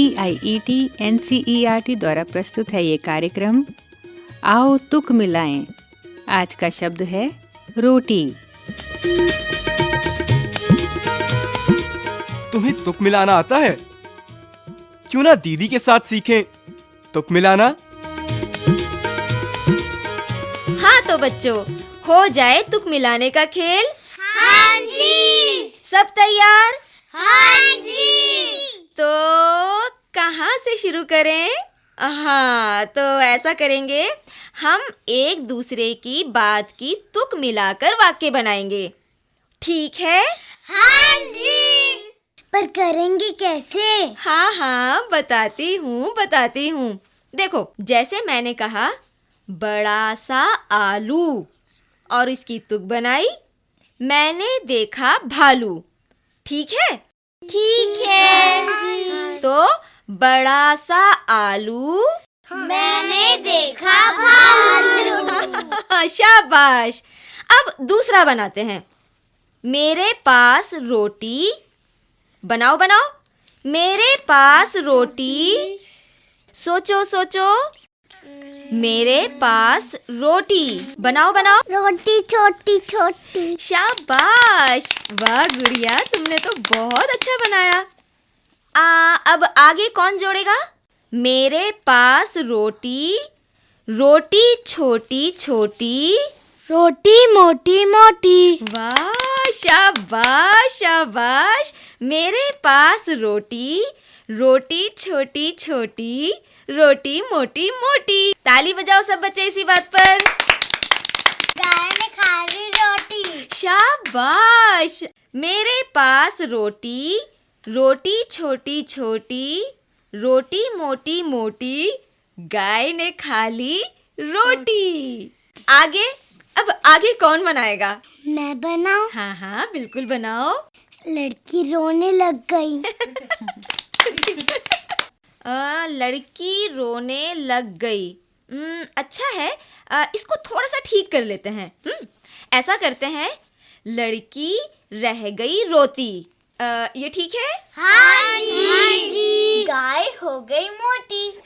C I E T N C E R T द्वारा प्रस्तुत है ये कार्यक्रम। आओ तुक मिलाएँ। आज का शब्द है रोटी। तुम्हें तुक मिलाना आता है? क्यों ना दीदी के साथ सीखें? तुक मिलाना? हाँ तो बच्चों हो जाए तुक मिलाने का खेल। हाँ जी। सब तैयार? हाँ जी। तो कहाँ से शुरू करें? हाँ तो ऐसा करेंगे हम एक दूसरे की बात की तुक मिलाकर वाक्य बनाएँगे। ठीक है? हाँ जी। पर करेंगे कैसे? हाँ हाँ बताती हूँ बताती हूँ। देखो जैसे मैंने कहा बड़ा सा आलू। और इसकी तुक बनाई मैंने देखा भालू। ठीक है? ठीक है तो बड़ा सा आलू। मैंने देखा भालू। शाबाश। अब दूसरा बनाते हैं। मेरे पास रोटी। बनाओ बनाओ। मेरे पास रोटी। सोचो सोचो। मेरे पास रोटी। बनाओ बनाओ। रोटी छोटी छोटी। शाबाश। वाह गुड़िया तुमने तो बहुत अच्छा बनाया। आ, अब आगे कौन जोड़ेगा? मेरे पास रोटी रोटी छोटी छोटी। रोटी मोटी मोटी। वाह शाबाश शाबाश। मेरे पास रोटी रोटी छोटी छोटी रोटी मोटी मोटी। ताली बजाओ सब बच्चे इसी बात पर। गाय ने खाली रोटी। शाबाश। मेरे पास रोटी रोटी छोटी छोटी रोटी मोटी मोटी गाय ने खा ली रोटी। आगे अब आगे कौन बनाएगा? मैं बनाऊँ? हाँ हाँ बिल्कुल बनाओ। लड़की रोने लग गई। आ, लड़की रोने लग गई। हम्म, अच्छा है। आ, इसको थोड़ा सा ठीक कर लेते हैं। हम्म, ऐसा करते हैं। लड़की रह गई रोती। आ, ये ठीक है? हाँ जी। हाँ जी। गाय हो गई मोटी।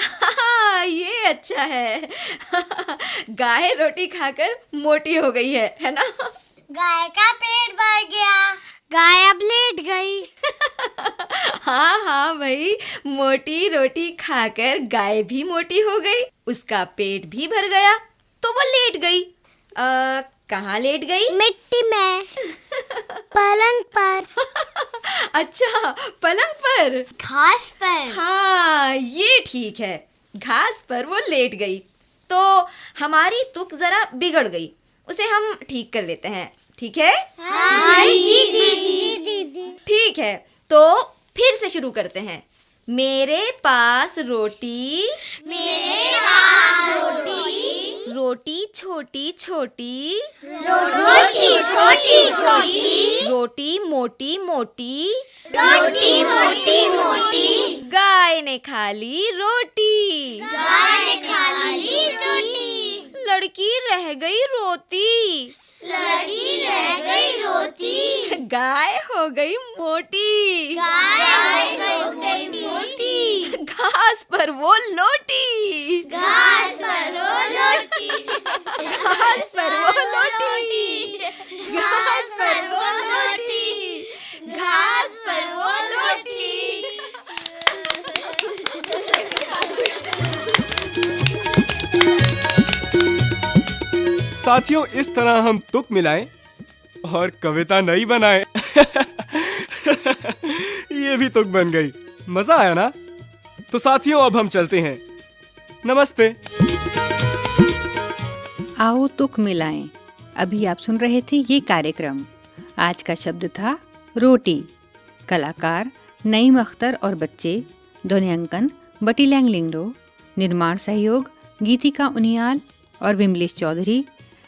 हाँ ये अच्छा है। गाय रोटी खाकर मोटी हो गई है है ना? गाय का पेट भर गया। गाय हाँ हाँ भाई मोटी रोटी खाकर गाय भी मोटी हो गई उसका पेट भी भर गया तो वो लेट गई। कहाँ लेट गई? मिट्टी में। पलंग पर। अच्छा पलंग पर? घास पर। हाँ ये ठीक है। घास पर वो लेट गई। तो हमारी तुक जरा बिगड़ गई। उसे हम ठीक कर लेते हैं। ठीक है? हाँ दीदी ठीक है। तो फिर से शुरू करते हैं। मेरे पास रोटी। मेरे पास रोटी। रोटी छोटी छोटी। रोटी छोटी छोटी। रोटी मोटी मोटी। रोटी मोटी मोटी। गाय ने खा ली रोटी। गाय खा ली रोटी। लड़की रह गई रोती। लड़की रह गई रोती। गाय हो गई मोटी। गाय हो गई मोटी। घास पर वो लोटी। घास पर वो लोटी। घास पर वो लोटी। घास पर वो साथियों, इस तरह हम तुक मिलाएँ और कविता नहीं बनाएँ। ये भी तुक बन गई। मज़ा आया ना? तो साथियों, अब हम चलते हैं। नमस्ते। आओ तुक मिलाएँ। अभी आप सुन रहे थे ये कार्यक्रम। आज का शब्द था रोटी। कलाकार नईम अख्तर और बच्चे ध्वनियांकन बटी लैंग लिंगडो निर्माण सहयोग गीतिका उनियाल और विमलेश चौधरी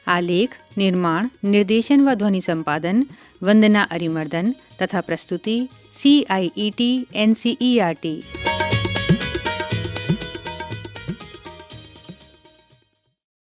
आलेख, निर्माण, निर्देशन व ध्वनि संपादन, वंदना अरिमर्दन तथा प्रस्तुति C I E T N C E R T